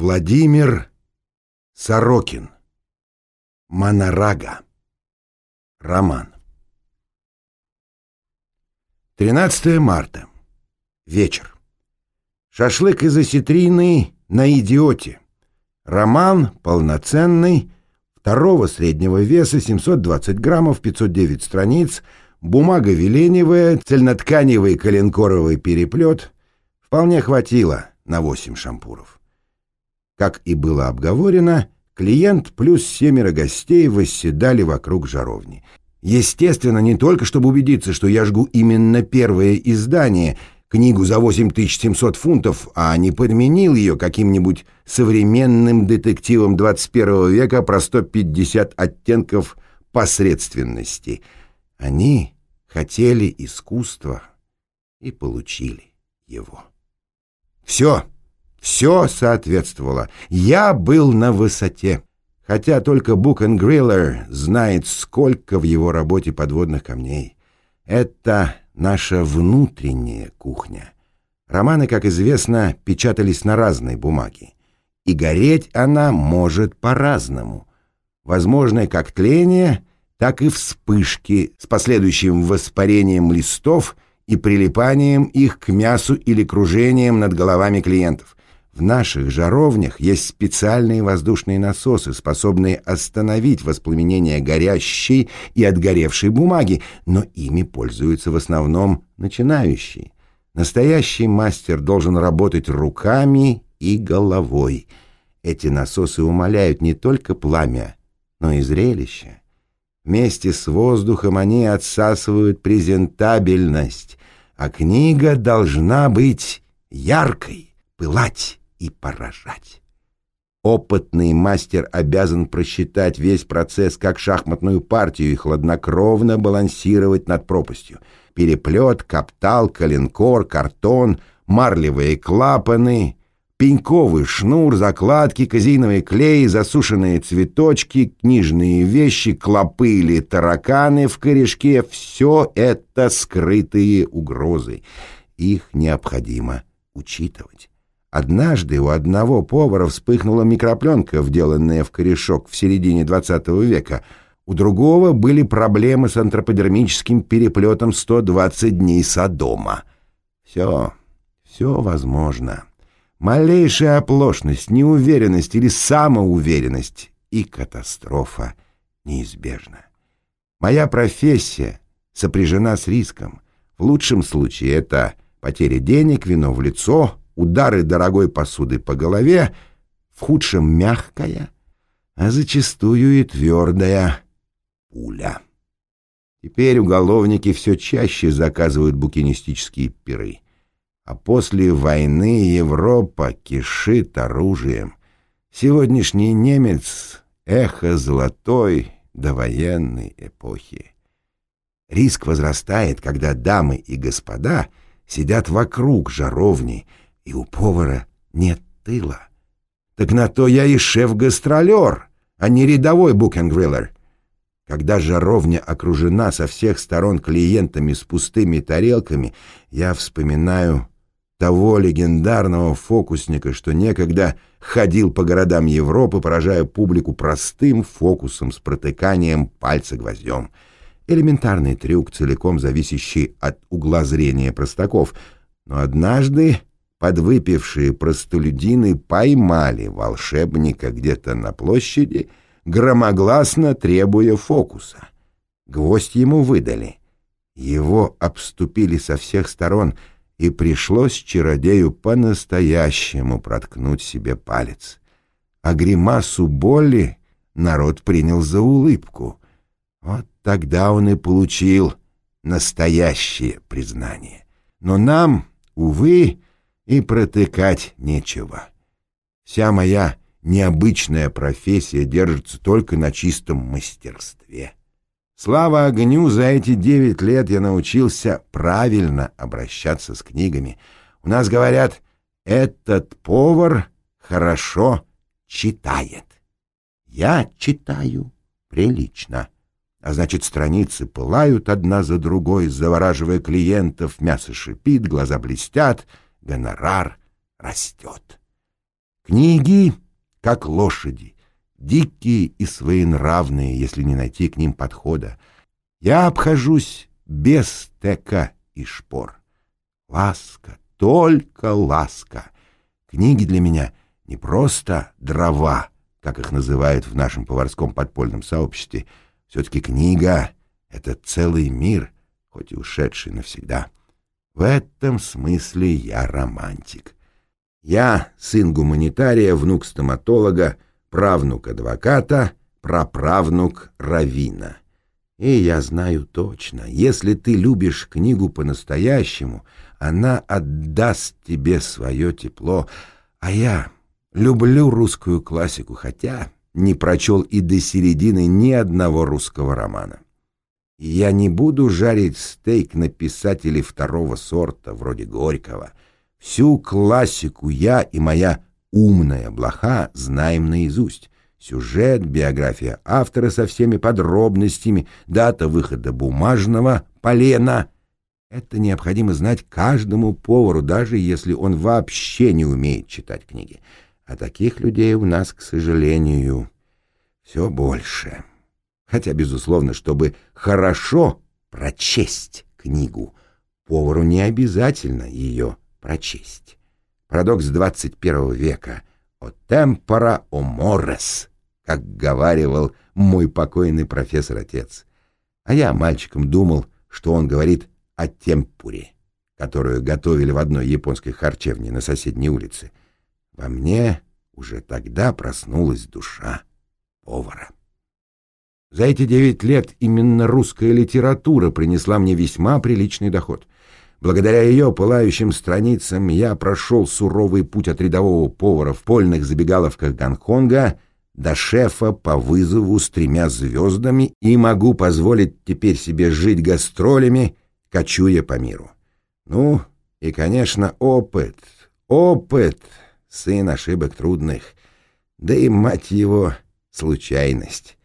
Владимир Сорокин. Монорага. Роман. 13 марта. Вечер. Шашлык из осетрины на идиоте. Роман полноценный, второго среднего веса, 720 граммов, 509 страниц, бумага веленевая, цельнотканевый коленкоровый переплет. Вполне хватило на 8 шампуров. Как и было обговорено, клиент плюс семеро гостей восседали вокруг жаровни. Естественно, не только чтобы убедиться, что я жгу именно первое издание, книгу за 8700 фунтов, а не подменил ее каким-нибудь современным детективом 21 века про 150 оттенков посредственности. Они хотели искусства и получили его. Все, все соответствовало. Я был на высоте. Хотя только Бук Гриллер знает, сколько в его работе подводных камней. Это наша внутренняя кухня. Романы, как известно, печатались на разной бумаге. И гореть она может по-разному. Возможно, как тление, так и вспышки с последующим воспарением листов и прилипанием их к мясу или кружением над головами клиентов. В наших жаровнях есть специальные воздушные насосы, способные остановить воспламенение горящей и отгоревшей бумаги, но ими пользуются в основном начинающие. Настоящий мастер должен работать руками и головой. Эти насосы умаляют не только пламя, но и зрелище. Вместе с воздухом они отсасывают презентабельность, а книга должна быть яркой, пылать и поражать. Опытный мастер обязан просчитать весь процесс как шахматную партию и хладнокровно балансировать над пропастью. Переплет, каптал, коленкор, картон, марлевые клапаны, пеньковый шнур, закладки, казиновый клей, засушенные цветочки, книжные вещи, клопы или тараканы в корешке — все это скрытые угрозы. Их необходимо учитывать. Однажды у одного повара вспыхнула микропленка, вделанная в корешок в середине XX века. У другого были проблемы с антроподермическим переплетом 120 дней Содома. Все, все возможно. Малейшая оплошность, неуверенность или самоуверенность и катастрофа неизбежна. Моя профессия сопряжена с риском. В лучшем случае это потеря денег, вино в лицо — удары дорогой посуды по голове, в худшем мягкая, а зачастую и твердая пуля. Теперь уголовники все чаще заказывают букинистические пиры. А после войны Европа кишит оружием. Сегодняшний немец — эхо золотой довоенной эпохи. Риск возрастает, когда дамы и господа сидят вокруг жаровни — и у повара нет тыла. Так на то я и шеф-гастролер, а не рядовой букингриллер. Когда жаровня окружена со всех сторон клиентами с пустыми тарелками, я вспоминаю того легендарного фокусника, что некогда ходил по городам Европы, поражая публику простым фокусом с протыканием пальца гвоздем. Элементарный трюк, целиком зависящий от угла зрения простаков. Но однажды подвыпившие простолюдины поймали волшебника где-то на площади, громогласно требуя фокуса. Гвоздь ему выдали. Его обступили со всех сторон, и пришлось чародею по-настоящему проткнуть себе палец. А гримасу боли народ принял за улыбку. Вот тогда он и получил настоящее признание. Но нам, увы, и протыкать нечего. Вся моя необычная профессия держится только на чистом мастерстве. Слава огню, за эти девять лет я научился правильно обращаться с книгами. У нас говорят, этот повар хорошо читает. Я читаю прилично. А значит, страницы пылают одна за другой, завораживая клиентов, мясо шипит, глаза блестят — гонорар растет. Книги, как лошади, дикие и своенравные, если не найти к ним подхода. Я обхожусь без тека и шпор. Ласка, только ласка. Книги для меня не просто дрова, как их называют в нашем поварском подпольном сообществе. Все-таки книга — это целый мир, хоть и ушедший навсегда. В этом смысле я романтик. Я сын гуманитария, внук стоматолога, правнук адвоката, праправнук равина. И я знаю точно, если ты любишь книгу по-настоящему, она отдаст тебе свое тепло. А я люблю русскую классику, хотя не прочел и до середины ни одного русского романа. Я не буду жарить стейк на писателей второго сорта, вроде Горького. Всю классику я и моя умная блоха знаем наизусть. Сюжет, биография автора со всеми подробностями, дата выхода бумажного полена. Это необходимо знать каждому повару, даже если он вообще не умеет читать книги. А таких людей у нас, к сожалению, все больше. Хотя, безусловно, чтобы хорошо прочесть книгу, повару не обязательно ее прочесть. Парадокс 21 века «О темпора о морес», как говаривал мой покойный профессор-отец. А я мальчиком думал, что он говорит о темпуре, которую готовили в одной японской харчевне на соседней улице. Во мне уже тогда проснулась душа повара. За эти девять лет именно русская литература принесла мне весьма приличный доход. Благодаря ее пылающим страницам я прошел суровый путь от рядового повара в польных забегаловках Гонконга до шефа по вызову с тремя звездами и могу позволить теперь себе жить гастролями, кочуя по миру. Ну, и, конечно, опыт, опыт, сын ошибок трудных, да и, мать его, случайность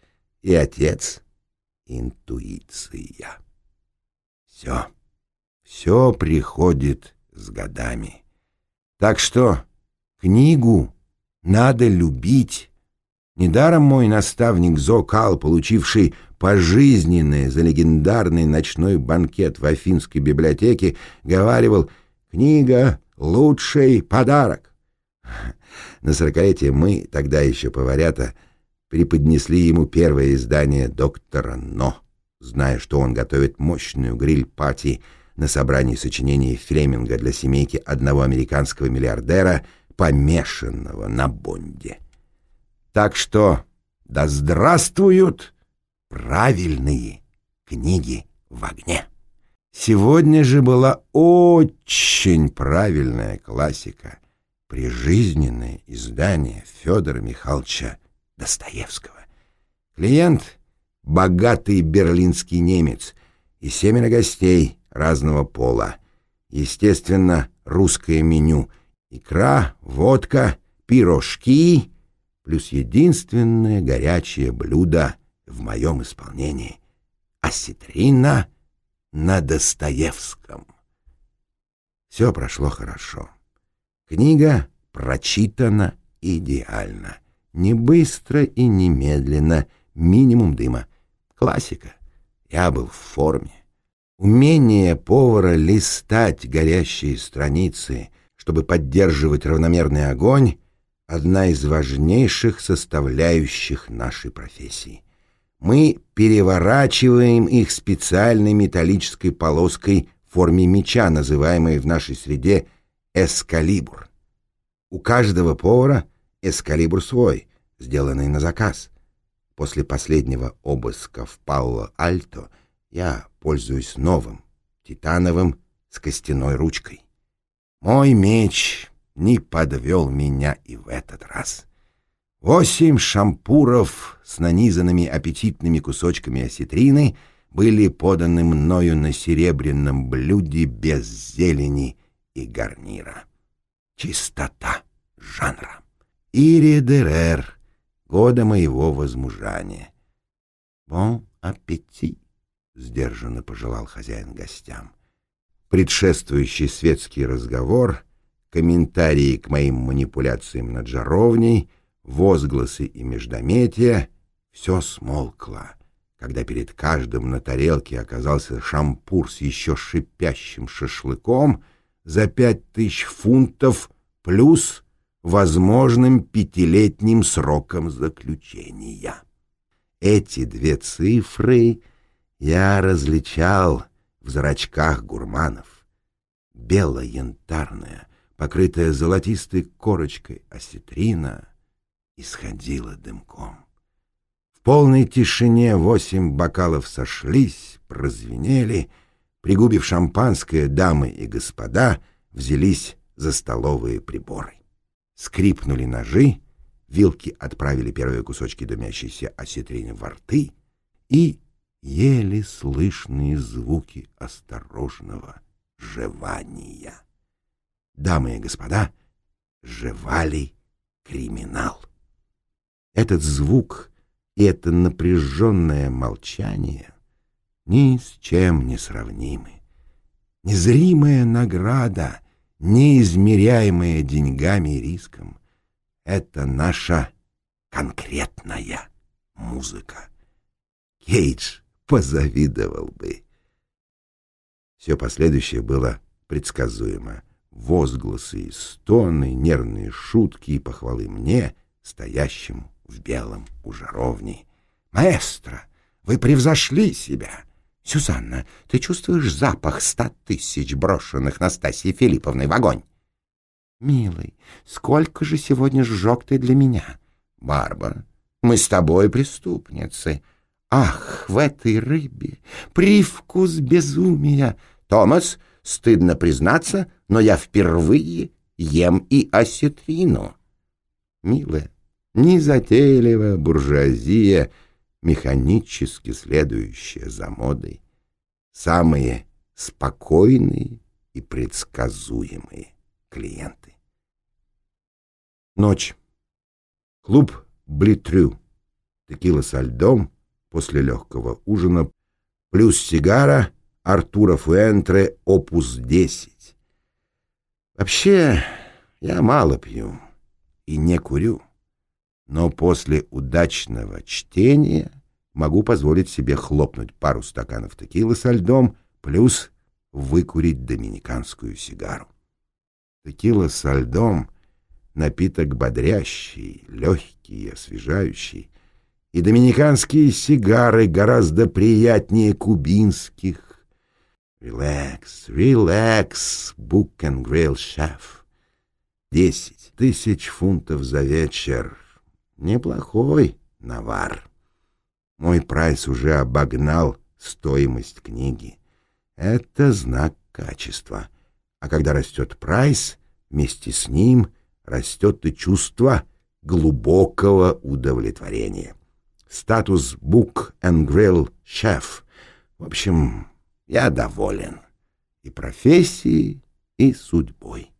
и отец — интуиция. Все, все приходит с годами. Так что книгу надо любить. Недаром мой наставник Зокал, получивший пожизненное за легендарный ночной банкет в Афинской библиотеке, говаривал «Книга — лучший подарок». На сорокалетие мы, тогда еще поварята, преподнесли ему первое издание «Доктора Но», зная, что он готовит мощную гриль-пати на собрании сочинений Флеминга для семейки одного американского миллиардера, помешанного на Бонде. Так что да здравствуют правильные книги в огне. Сегодня же была очень правильная классика, прижизненное издание Федора Михайловича Достоевского. Клиент — богатый берлинский немец и семеро гостей разного пола. Естественно, русское меню — икра, водка, пирожки, плюс единственное горячее блюдо в моем исполнении — осетрина на Достоевском. Все прошло хорошо. Книга прочитана идеально. Не быстро и не медленно, минимум дыма. Классика. Я был в форме. Умение повара листать горящие страницы, чтобы поддерживать равномерный огонь, одна из важнейших составляющих нашей профессии. Мы переворачиваем их специальной металлической полоской в форме меча, называемой в нашей среде эскалибур. У каждого повара — эскалибр свой, сделанный на заказ. После последнего обыска в Палло-Альто я пользуюсь новым, титановым, с костяной ручкой. Мой меч не подвел меня и в этот раз. Восемь шампуров с нанизанными аппетитными кусочками осетрины были поданы мною на серебряном блюде без зелени и гарнира. Чистота жанра. Ири Дерер, года моего возмужания. «Бон аппетит!» — сдержанно пожелал хозяин гостям. Предшествующий светский разговор комментарии к моим манипуляциям над жаровней, возгласы и междометия — все смолкло, когда перед каждым на тарелке оказался шампур с еще шипящим шашлыком за пять тысяч фунтов плюс возможным пятилетним сроком заключения. Эти две цифры я различал в зрачках гурманов. Бело-янтарная, покрытая золотистой корочкой осетрина, исходила дымком. В полной тишине восемь бокалов сошлись, прозвенели, пригубив шампанское, дамы и господа взялись за столовые приборы. Скрипнули ножи, вилки отправили первые кусочки дымящейся осетрины во рты и еле слышные звуки осторожного жевания. Дамы и господа, жевали криминал. Этот звук и это напряженное молчание ни с чем не сравнимы. Незримая награда — неизмеряемые деньгами и риском. Это наша конкретная музыка. Кейдж позавидовал бы. Все последующее было предсказуемо. Возгласы и стоны, нервные шутки и похвалы мне, стоящему в белом у жаровни. «Маэстро, вы превзошли себя!» «Сюзанна, ты чувствуешь запах ста тысяч брошенных Настасьей Филипповной в огонь?» «Милый, сколько же сегодня сжег ты для меня?» «Барбара, мы с тобой преступницы». «Ах, в этой рыбе привкус безумия!» «Томас, стыдно признаться, но я впервые ем и осетрину». «Милая, незатейливая буржуазия — механически следующая за модой, самые спокойные и предсказуемые клиенты. Ночь. Клуб Блитрю. Текила со льдом после легкого ужина, плюс сигара Артура Фуэнтре опус 10. Вообще, я мало пью и не курю но после удачного чтения могу позволить себе хлопнуть пару стаканов текилы со льдом, плюс выкурить доминиканскую сигару. Текила со льдом — напиток бодрящий, легкий и освежающий, и доминиканские сигары гораздо приятнее кубинских. Релакс, релакс, Book and Grill Chef. Десять тысяч фунтов за вечер — Неплохой навар. Мой прайс уже обогнал стоимость книги. Это знак качества. А когда растет прайс, вместе с ним растет и чувство глубокого удовлетворения. Статус Book and Grill Chef. В общем, я доволен и профессией, и судьбой.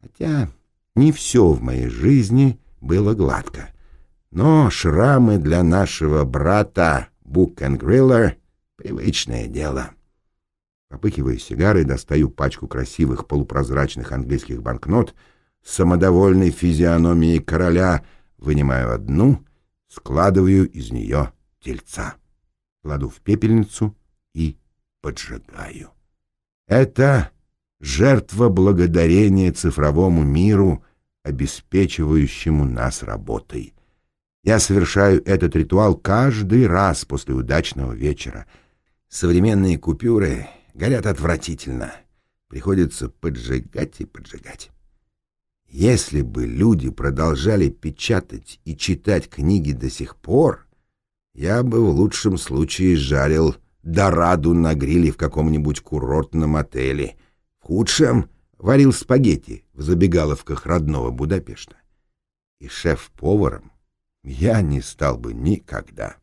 Хотя не все в моей жизни было гладко. Но шрамы для нашего брата Бук Гриллер — привычное дело. Попыхивая сигарой, достаю пачку красивых полупрозрачных английских банкнот с самодовольной физиономией короля, вынимаю одну, складываю из нее тельца. Кладу в пепельницу и поджигаю. Это жертва благодарения цифровому миру, обеспечивающему нас работой. Я совершаю этот ритуал каждый раз после удачного вечера. Современные купюры горят отвратительно. Приходится поджигать и поджигать. Если бы люди продолжали печатать и читать книги до сих пор, я бы в лучшем случае жарил дораду на гриле в каком-нибудь курортном отеле. В худшем — варил спагетти в забегаловках родного Будапешта. И шеф-поваром я не стал бы никогда.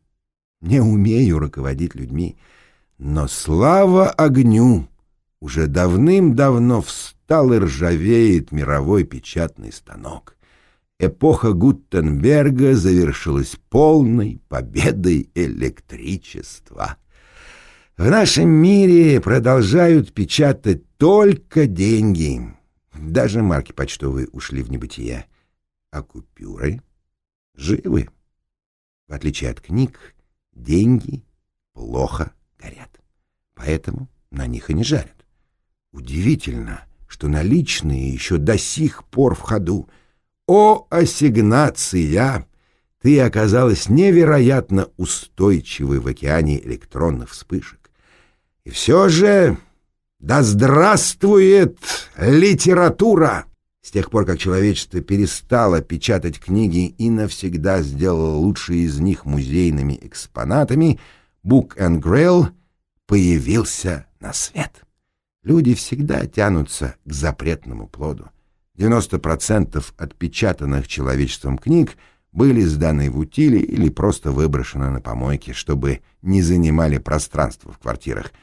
Не умею руководить людьми, но слава огню! Уже давным-давно встал и ржавеет мировой печатный станок. Эпоха Гутенберга завершилась полной победой электричества. В нашем мире продолжают печатать только деньги. даже марки почтовые ушли в небытие. А купюры живы. В отличие от книг, деньги плохо горят. Поэтому на них и не жарят. Удивительно, что наличные еще до сих пор в ходу. О, ассигнация! Ты оказалась невероятно устойчивой в океане электронных вспышек. И все же да здравствует литература! С тех пор, как человечество перестало печатать книги и навсегда сделало лучшие из них музейными экспонатами, Book and Grail появился на свет. Люди всегда тянутся к запретному плоду. 90% отпечатанных человечеством книг были сданы в утиле или просто выброшены на помойке, чтобы не занимали пространство в квартирах —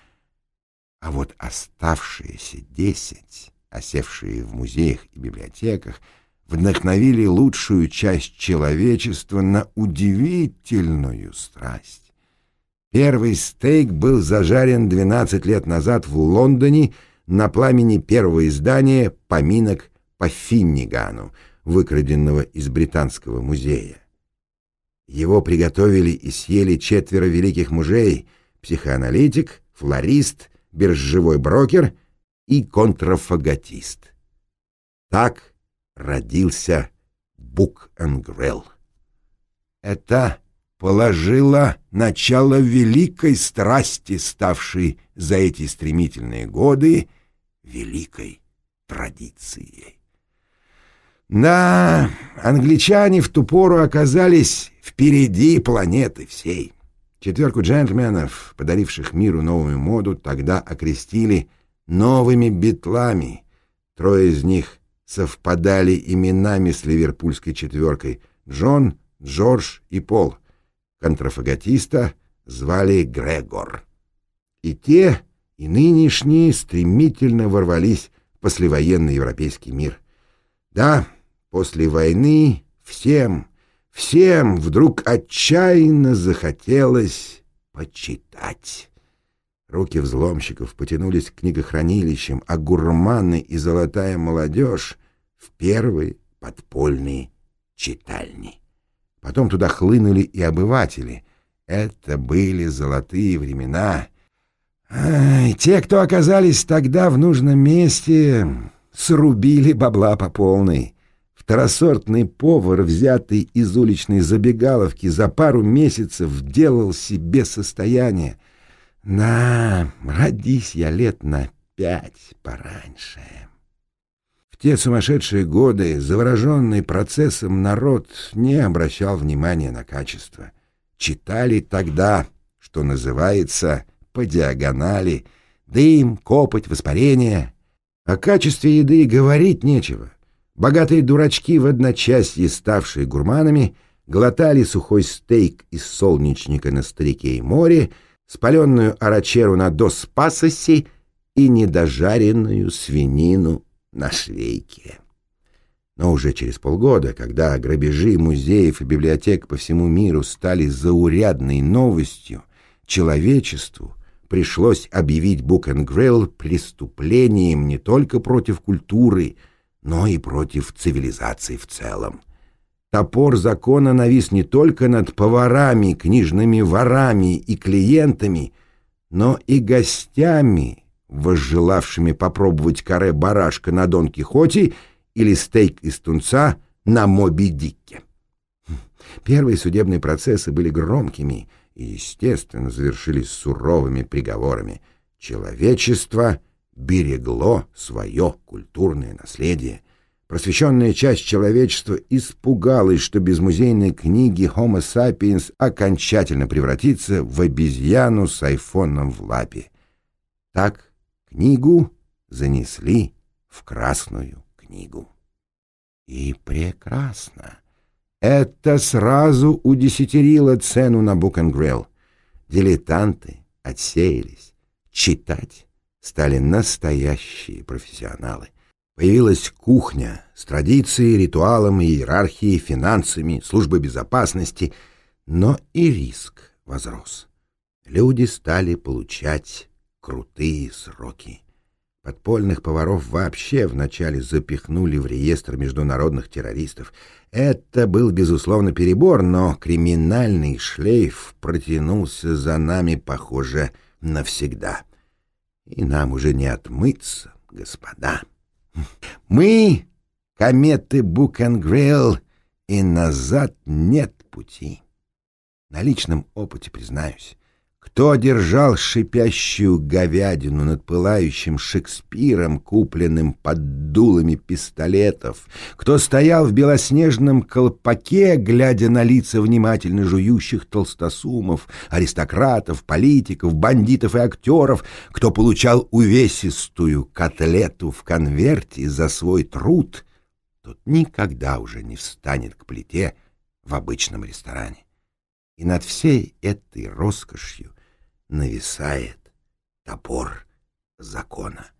а вот оставшиеся десять, осевшие в музеях и библиотеках, вдохновили лучшую часть человечества на удивительную страсть. Первый стейк был зажарен 12 лет назад в Лондоне на пламени первого издания «Поминок по Финнигану», выкраденного из Британского музея. Его приготовили и съели четверо великих мужей — психоаналитик, флорист — биржевой брокер и контрафаготист. Так родился Бук Грелл. Это положило начало великой страсти, ставшей за эти стремительные годы великой традицией. Да, англичане в ту пору оказались впереди планеты всей. Четверку джентльменов, подаривших миру новую моду, тогда окрестили новыми битлами. Трое из них совпадали именами с ливерпульской четверкой — Джон, Джордж и Пол. Контрафаготиста звали Грегор. И те, и нынешние стремительно ворвались в послевоенный европейский мир. Да, после войны всем — Всем вдруг отчаянно захотелось почитать. Руки взломщиков потянулись к книгохранилищам, а гурманы и золотая молодежь — в первые подпольные читальни. Потом туда хлынули и обыватели. Это были золотые времена. Ай, те, кто оказались тогда в нужном месте, срубили бабла по полной. Второсортный повар, взятый из уличной забегаловки, за пару месяцев делал себе состояние. На, родись я лет на пять пораньше. В те сумасшедшие годы завороженный процессом народ не обращал внимания на качество. Читали тогда, что называется, по диагонали, дым, копоть, воспаление. О качестве еды говорить нечего. Богатые дурачки, в одночасье ставшие гурманами, глотали сухой стейк из солнечника на старике и море, спаленную арачеру на доспасосе и недожаренную свинину на швейке. Но уже через полгода, когда грабежи музеев и библиотек по всему миру стали заурядной новостью, человечеству пришлось объявить Grill преступлением не только против культуры, но и против цивилизации в целом. Топор закона навис не только над поварами, книжными ворами и клиентами, но и гостями, возжелавшими попробовать каре барашка на Дон Кихоте или стейк из тунца на Моби Дикке. Первые судебные процессы были громкими и, естественно, завершились суровыми приговорами. Человечество берегло свое культурное наследие. Просвещенная часть человечества испугалась, что без музейной книги Homo sapiens окончательно превратится в обезьяну с айфоном в лапе. Так книгу занесли в Красную книгу. И прекрасно. Это сразу удесятерило цену на Grill. Дилетанты отсеялись. Читать стали настоящие профессионалы. Появилась кухня с традицией, ритуалом, иерархией, финансами, службой безопасности, но и риск возрос. Люди стали получать крутые сроки. Подпольных поваров вообще вначале запихнули в реестр международных террористов. Это был, безусловно, перебор, но криминальный шлейф протянулся за нами, похоже, навсегда. И нам уже не отмыться, господа. Мы — кометы Букенгрейл, и назад нет пути. На личном опыте признаюсь. Кто держал шипящую говядину над пылающим Шекспиром, купленным под дулами пистолетов? Кто стоял в белоснежном колпаке, глядя на лица внимательно жующих толстосумов, аристократов, политиков, бандитов и актеров? Кто получал увесистую котлету в конверте за свой труд? Тот никогда уже не встанет к плите в обычном ресторане. И над всей этой роскошью нависает топор закона.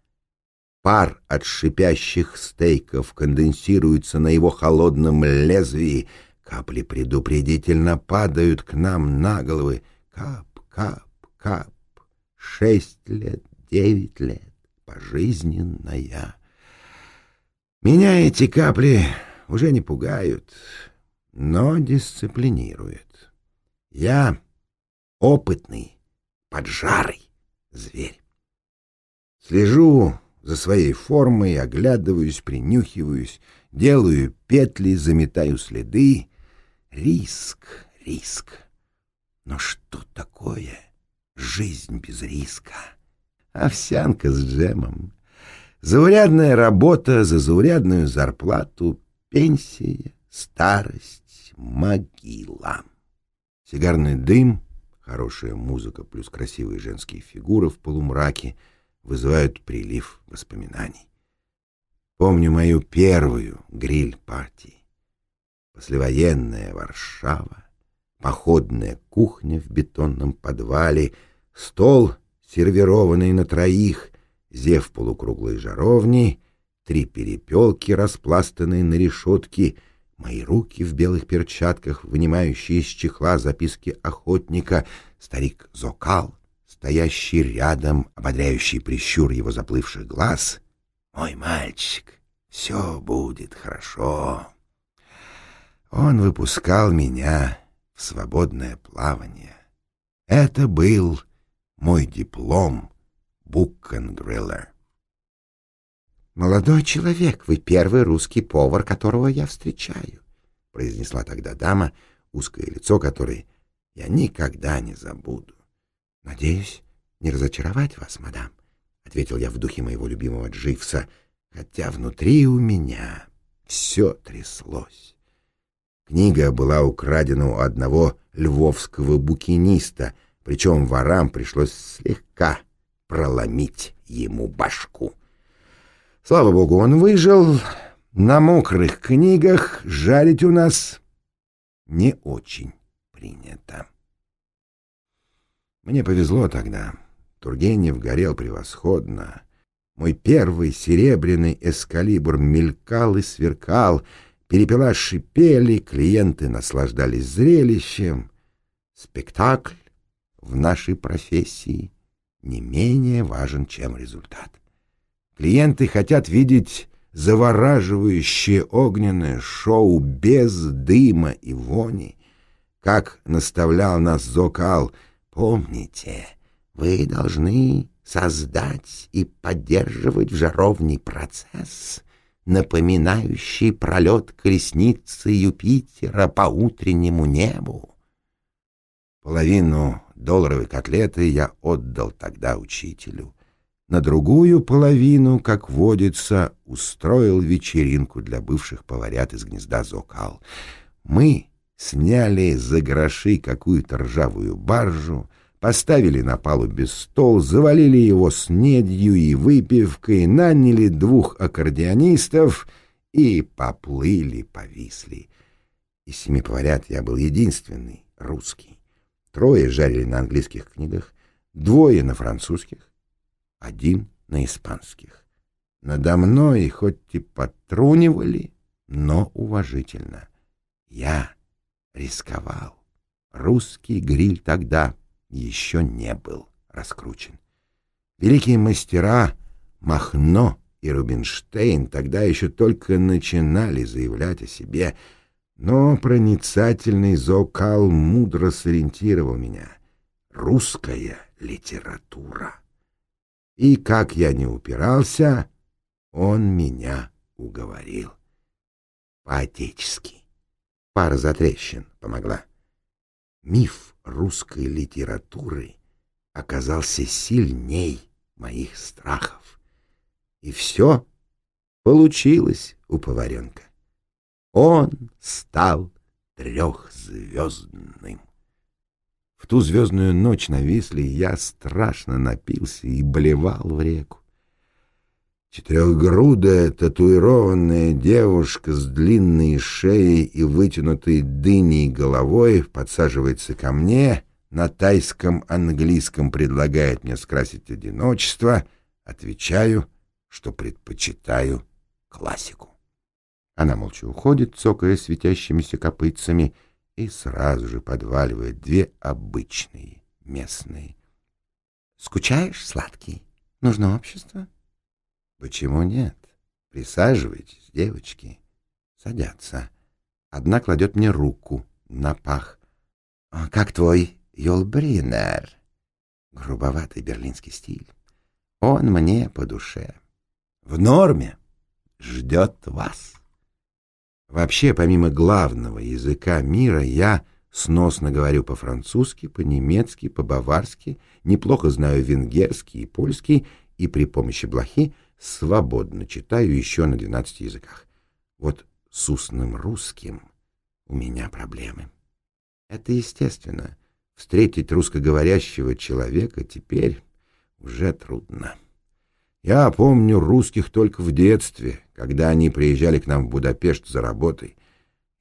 Пар от шипящих стейков конденсируется на его холодном лезвии, капли предупредительно падают к нам на головы. Кап, кап, кап. Шесть лет, девять лет, пожизненная. Меня эти капли уже не пугают, но дисциплинируют. Я опытный поджарый зверь. Слежу за своей формой, оглядываюсь, принюхиваюсь, делаю петли, заметаю следы. Риск, риск. Но что такое жизнь без риска? Овсянка с джемом. Заурядная работа за заурядную зарплату, пенсия, старость, могила. Сигарный дым — Хорошая музыка плюс красивые женские фигуры в полумраке вызывают прилив воспоминаний. Помню мою первую гриль-партии. Послевоенная Варшава, походная кухня в бетонном подвале, стол, сервированный на троих, зев полукруглой жаровни, три перепелки, распластанные на решетке — Мои руки в белых перчатках, вынимающие из чехла записки охотника, старик Зокал, стоящий рядом, ободряющий прищур его заплывших глаз. «Мой мальчик, все будет хорошо». Он выпускал меня в свободное плавание. Это был мой диплом Буккенгриллер. «Молодой человек, вы первый русский повар, которого я встречаю», — произнесла тогда дама, узкое лицо которой я никогда не забуду. «Надеюсь, не разочаровать вас, мадам», — ответил я в духе моего любимого Дживса, хотя внутри у меня все тряслось. Книга была украдена у одного львовского букиниста, причем ворам пришлось слегка проломить ему башку. Слава богу, он выжил. На мокрых книгах жарить у нас не очень принято. Мне повезло тогда. Тургенев горел превосходно. Мой первый серебряный эскалибр мелькал и сверкал, перепела шипели, клиенты наслаждались зрелищем. Спектакль в нашей профессии не менее важен, чем результат. Клиенты хотят видеть завораживающее огненное шоу без дыма и вони. Как наставлял нас Зокал, помните, вы должны создать и поддерживать в жаровне процесс, напоминающий пролет колесницы Юпитера по утреннему небу. Половину долларовой котлеты я отдал тогда учителю. На другую половину, как водится, устроил вечеринку для бывших поварят из гнезда Зокал. Мы сняли за гроши какую-то ржавую баржу, поставили на палубе стол, завалили его снедью и выпивкой, наняли двух аккордеонистов и поплыли, повисли. Из семи поварят я был единственный, русский. Трое жарили на английских книгах, двое на французских, один на испанских. Надо мной хоть и потрунивали, но уважительно. Я рисковал. Русский гриль тогда еще не был раскручен. Великие мастера Махно и Рубинштейн тогда еще только начинали заявлять о себе, но проницательный Зокал мудро сориентировал меня. Русская литература. И как я не упирался, он меня уговорил. По-отечески. Пара затрещин помогла. Миф русской литературы оказался сильней моих страхов. И все получилось у поваренка. Он стал трехзвездным. В ту звездную ночь на Висле я страшно напился и блевал в реку. Четырехгрудая татуированная девушка с длинной шеей и вытянутой дыней головой подсаживается ко мне, на тайском английском предлагает мне скрасить одиночество, отвечаю, что предпочитаю классику. Она молча уходит, цокая светящимися копытцами, и сразу же подваливает две обычные местные. «Скучаешь, сладкий? Нужно общество?» «Почему нет? Присаживайтесь, девочки». Садятся. Одна кладет мне руку на пах. «А «Как твой Йолбринер?» Грубоватый берлинский стиль. Он мне по душе. В норме. Ждет вас. Вообще, помимо главного языка мира, я сносно говорю по-французски, по-немецки, по-баварски, неплохо знаю венгерский и польский, и при помощи блохи свободно читаю еще на 12 языках. Вот с устным русским у меня проблемы. Это естественно. Встретить русскоговорящего человека теперь уже трудно. Я помню русских только в детстве, когда они приезжали к нам в Будапешт за работой.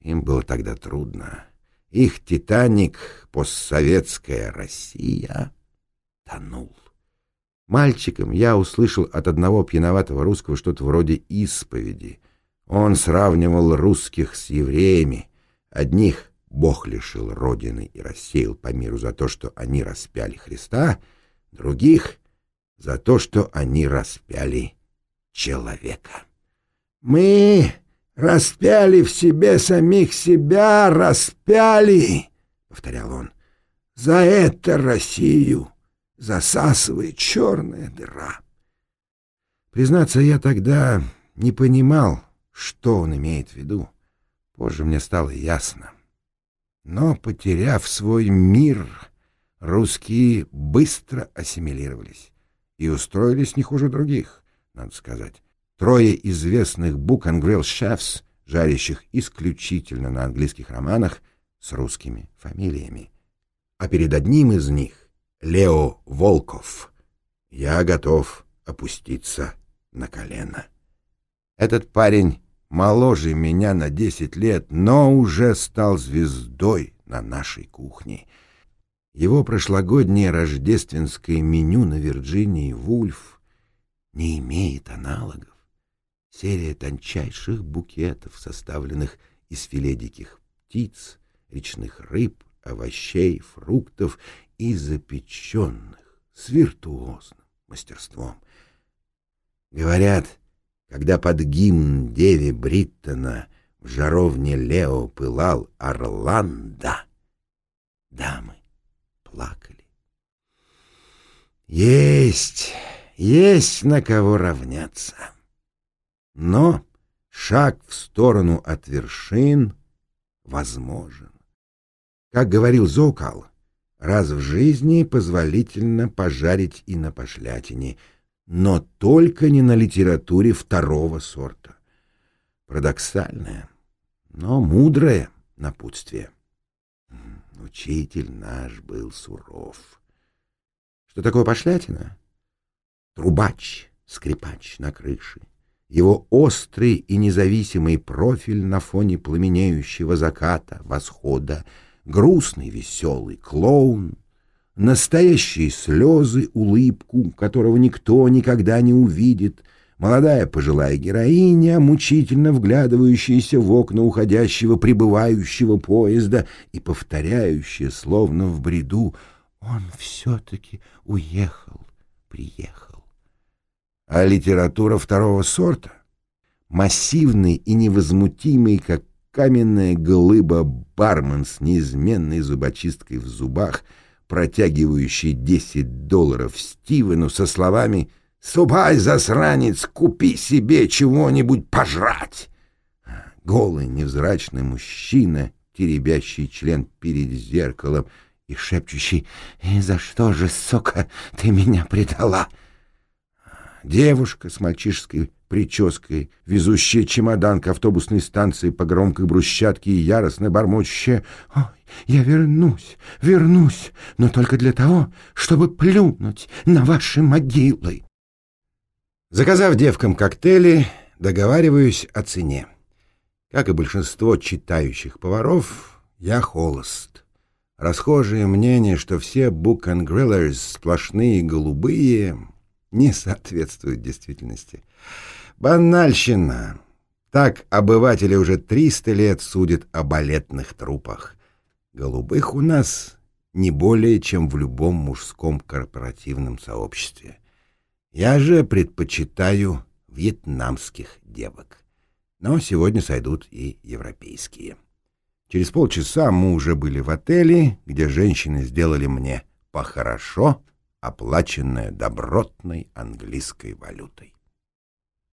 Им было тогда трудно. Их «Титаник» постсоветская Россия тонул. Мальчиком я услышал от одного пьяноватого русского что-то вроде исповеди. Он сравнивал русских с евреями. Одних Бог лишил родины и рассеял по миру за то, что они распяли Христа, других за то, что они распяли человека. «Мы распяли в себе самих себя, распяли!» — повторял он. «За это Россию засасывает черная дыра». Признаться, я тогда не понимал, что он имеет в виду. Позже мне стало ясно. Но, потеряв свой мир, русские быстро ассимилировались и устроились не хуже других, надо сказать. Трое известных бук Ангрел Шефс, жарящих исключительно на английских романах с русскими фамилиями. А перед одним из них, Лео Волков, я готов опуститься на колено. Этот парень моложе меня на десять лет, но уже стал звездой на нашей кухне — его прошлогоднее рождественское меню на Вирджинии «Вульф» не имеет аналогов. Серия тончайших букетов, составленных из филе диких птиц, речных рыб, овощей, фруктов и запеченных с виртуозным мастерством. Говорят, когда под гимн Деви Бриттона в жаровне Лео пылал Орландо, дамы плакали. Есть, есть на кого равняться. Но шаг в сторону от вершин возможен. Как говорил Зокал, раз в жизни позволительно пожарить и на пошлятине, но только не на литературе второго сорта. Парадоксальное, но мудрое напутствие. Учитель наш был суров. Что такое пошлятина? Трубач, скрипач на крыше. Его острый и независимый профиль на фоне пламенеющего заката, восхода, грустный веселый клоун, настоящие слезы, улыбку, которого никто никогда не увидит — Молодая пожилая героиня, мучительно вглядывающаяся в окна уходящего прибывающего поезда и повторяющая, словно в бреду, «Он все-таки уехал, приехал». а литература второго сорта. Массивный и невозмутимый, как каменная глыба бармен с неизменной зубочисткой в зубах, протягивающий десять долларов Стивену со словами «Ступай, засранец, купи себе чего-нибудь пожрать!» Голый невзрачный мужчина, теребящий член перед зеркалом и шепчущий «И за что же, сука, ты меня предала?» Девушка с мальчишеской прической, везущая чемодан к автобусной станции по громкой брусчатке и яростно бормочущая «Ой, я вернусь, вернусь, но только для того, чтобы плюнуть на ваши могилы». Заказав девкам коктейли, договариваюсь о цене. Как и большинство читающих поваров, я холост. Расхожее мнение, что все book and grillers сплошные голубые, не соответствует действительности. Банальщина. Так обыватели уже 300 лет судят о балетных трупах. Голубых у нас не более, чем в любом мужском корпоративном сообществе. Я же предпочитаю вьетнамских девок. Но сегодня сойдут и европейские. Через полчаса мы уже были в отеле, где женщины сделали мне похорошо, оплаченное добротной английской валютой.